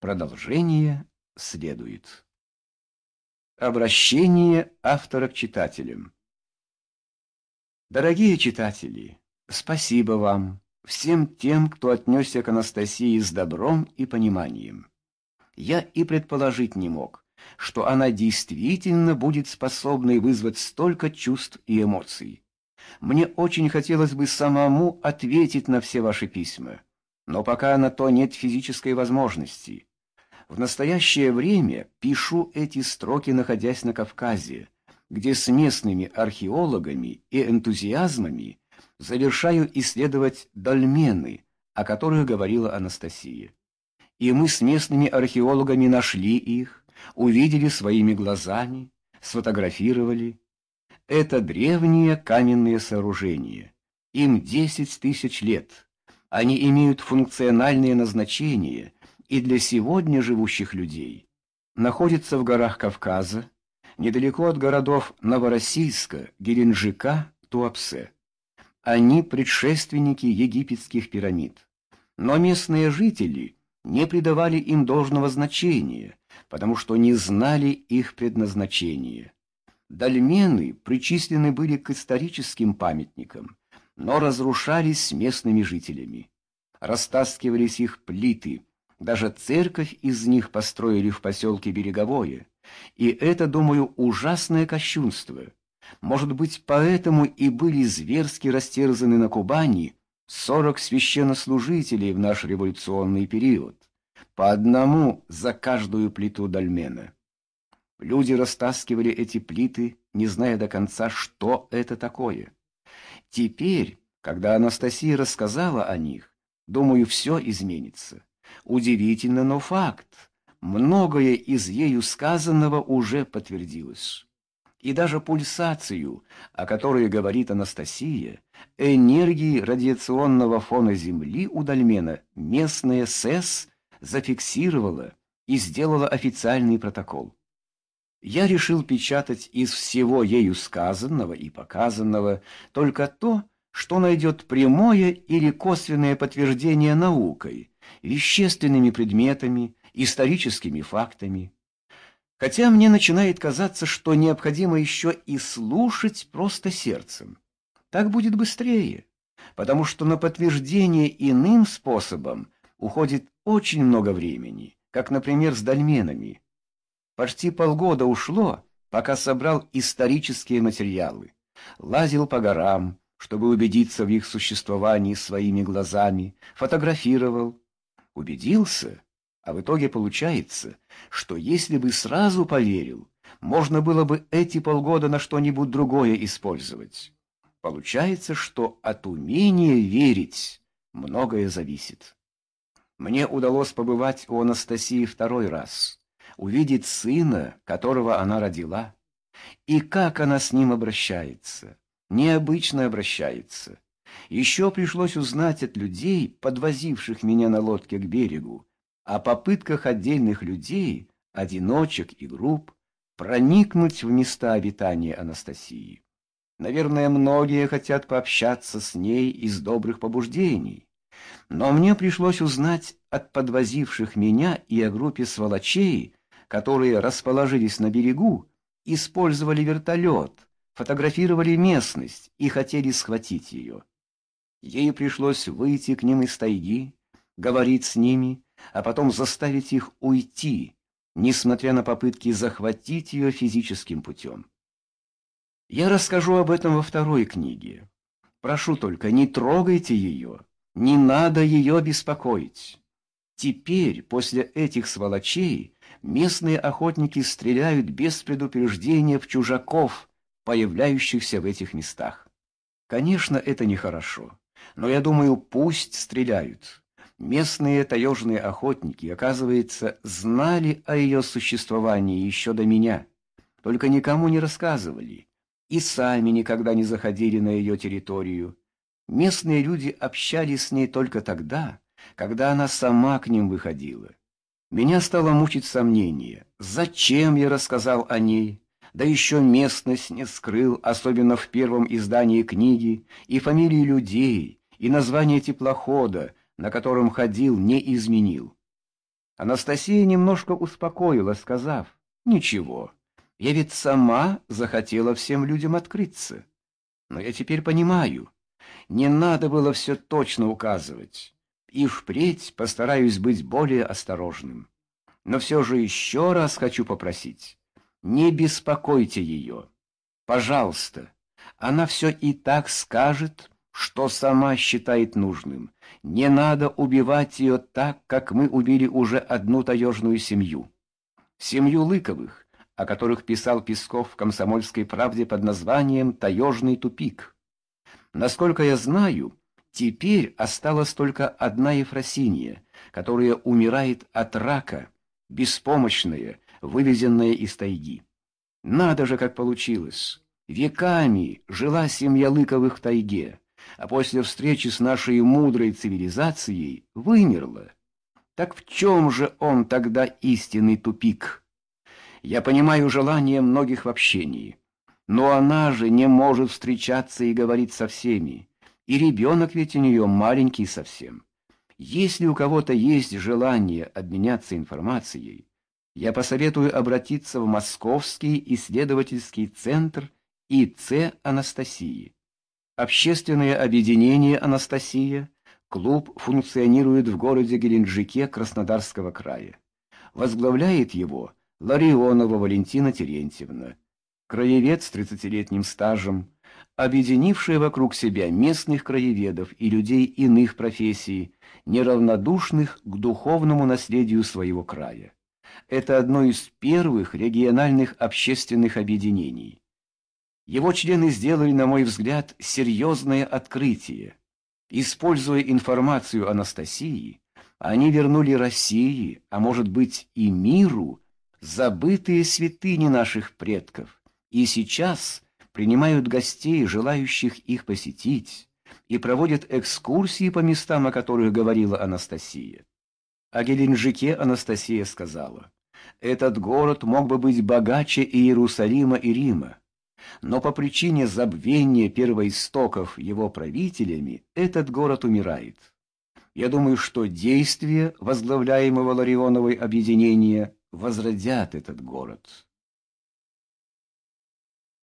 Продолжение следует. Обращение автора к читателям. Дорогие читатели, спасибо вам, всем тем, кто отнесся к Анастасии с добром и пониманием. Я и предположить не мог, что она действительно будет способной вызвать столько чувств и эмоций. Мне очень хотелось бы самому ответить на все ваши письма, но пока на то нет физической возможности. В настоящее время пишу эти строки, находясь на Кавказе, где с местными археологами и энтузиазмами завершаю исследовать дольмены, о которых говорила Анастасия. И мы с местными археологами нашли их, увидели своими глазами, сфотографировали. Это древние каменные сооружения. Им 10 тысяч лет. Они имеют функциональное назначение – и для сегодня живущих людей, находится в горах Кавказа, недалеко от городов Новороссийска, Геленджика, Туапсе. Они предшественники египетских пирамид. Но местные жители не придавали им должного значения, потому что не знали их предназначения. Дольмены причислены были к историческим памятникам, но разрушались местными жителями. Растаскивались их плиты, даже церковь из них построили в поселке Береговое. И это, думаю, ужасное кощунство. Может быть, поэтому и были зверски растерзаны на Кубани сорок священнослужителей в наш революционный период, по одному за каждую плиту дольмена. Люди растаскивали эти плиты, не зная до конца, что это такое. Теперь, когда Анастасия рассказала о них, думаю, все изменится. Удивительно, но факт. Многое из ею сказанного уже подтвердилось. И даже пульсацию, о которой говорит Анастасия, энергии радиационного фона Земли у Дальмена местная СЭС зафиксировала и сделала официальный протокол. Я решил печатать из всего ею сказанного и показанного только то, что найдет прямое или косвенное подтверждение наукой, вещественными предметами, историческими фактами. Хотя мне начинает казаться, что необходимо еще и слушать просто сердцем. Так будет быстрее, потому что на подтверждение иным способом уходит очень много времени, как, например, с дольменами. Почти полгода ушло, пока собрал исторические материалы, лазил по горам, чтобы убедиться в их существовании своими глазами, фотографировал, убедился, а в итоге получается, что если бы сразу поверил, можно было бы эти полгода на что-нибудь другое использовать. Получается, что от умения верить многое зависит. Мне удалось побывать у Анастасии второй раз, увидеть сына, которого она родила, и как она с ним обращается необычно обращается. Еще пришлось узнать от людей, подвозивших меня на лодке к берегу, о попытках отдельных людей, одиночек и групп, проникнуть в места обитания Анастасии. Наверное, многие хотят пообщаться с ней из добрых побуждений. Но мне пришлось узнать от подвозивших меня и о группе сволочей, которые расположились на берегу, использовали вертолет, фотографировали местность и хотели схватить ее. Ей пришлось выйти к ним из тайги, говорить с ними, а потом заставить их уйти, несмотря на попытки захватить ее физическим путем. Я расскажу об этом во второй книге. Прошу только, не трогайте ее, не надо ее беспокоить. Теперь, после этих сволочей, местные охотники стреляют без предупреждения в чужаков, появляющихся в этих местах. Конечно, это нехорошо, но я думаю, пусть стреляют. Местные таежные охотники, оказывается, знали о ее существовании еще до меня, только никому не рассказывали и сами никогда не заходили на ее территорию. Местные люди общались с ней только тогда, когда она сама к ним выходила. Меня стало мучить сомнение, зачем я рассказал о ней, да еще местность не скрыл, особенно в первом издании книги, и фамилии людей, и название теплохода, на котором ходил, не изменил. Анастасия немножко успокоила, сказав, «Ничего, я ведь сама захотела всем людям открыться. Но я теперь понимаю, не надо было все точно указывать, и впредь постараюсь быть более осторожным. Но все же еще раз хочу попросить, не беспокойте ее. Пожалуйста, она все и так скажет, что сама считает нужным. Не надо убивать ее так, как мы убили уже одну таежную семью. Семью Лыковых, о которых писал Песков в «Комсомольской правде» под названием «Таежный тупик». Насколько я знаю, теперь осталась только одна Ефросинья, которая умирает от рака, беспомощная, вывезенная из тайги. Надо же, как получилось. Веками жила семья Лыковых в тайге, а после встречи с нашей мудрой цивилизацией вымерла. Так в чем же он тогда истинный тупик? Я понимаю желание многих в общении, но она же не может встречаться и говорить со всеми, и ребенок ведь у нее маленький совсем. Если у кого-то есть желание обменяться информацией, я посоветую обратиться в Московский исследовательский центр ИЦ Анастасии. Общественное объединение «Анастасия» клуб функционирует в городе Геленджике Краснодарского края. Возглавляет его Ларионова Валентина Терентьевна, краевед с 30-летним стажем, объединившая вокруг себя местных краеведов и людей иных профессий, неравнодушных к духовному наследию своего края. Это одно из первых региональных общественных объединений. Его члены сделали, на мой взгляд, серьезное открытие. Используя информацию Анастасии, они вернули России, а может быть и миру, забытые святыни наших предков, и сейчас принимают гостей, желающих их посетить, и проводят экскурсии по местам, о которых говорила Анастасия. О Геленджике Анастасия сказала, «Этот город мог бы быть богаче Иерусалима и Рима, но по причине забвения первоистоков его правителями этот город умирает. Я думаю, что действия возглавляемого Ларионовой объединения возродят этот город.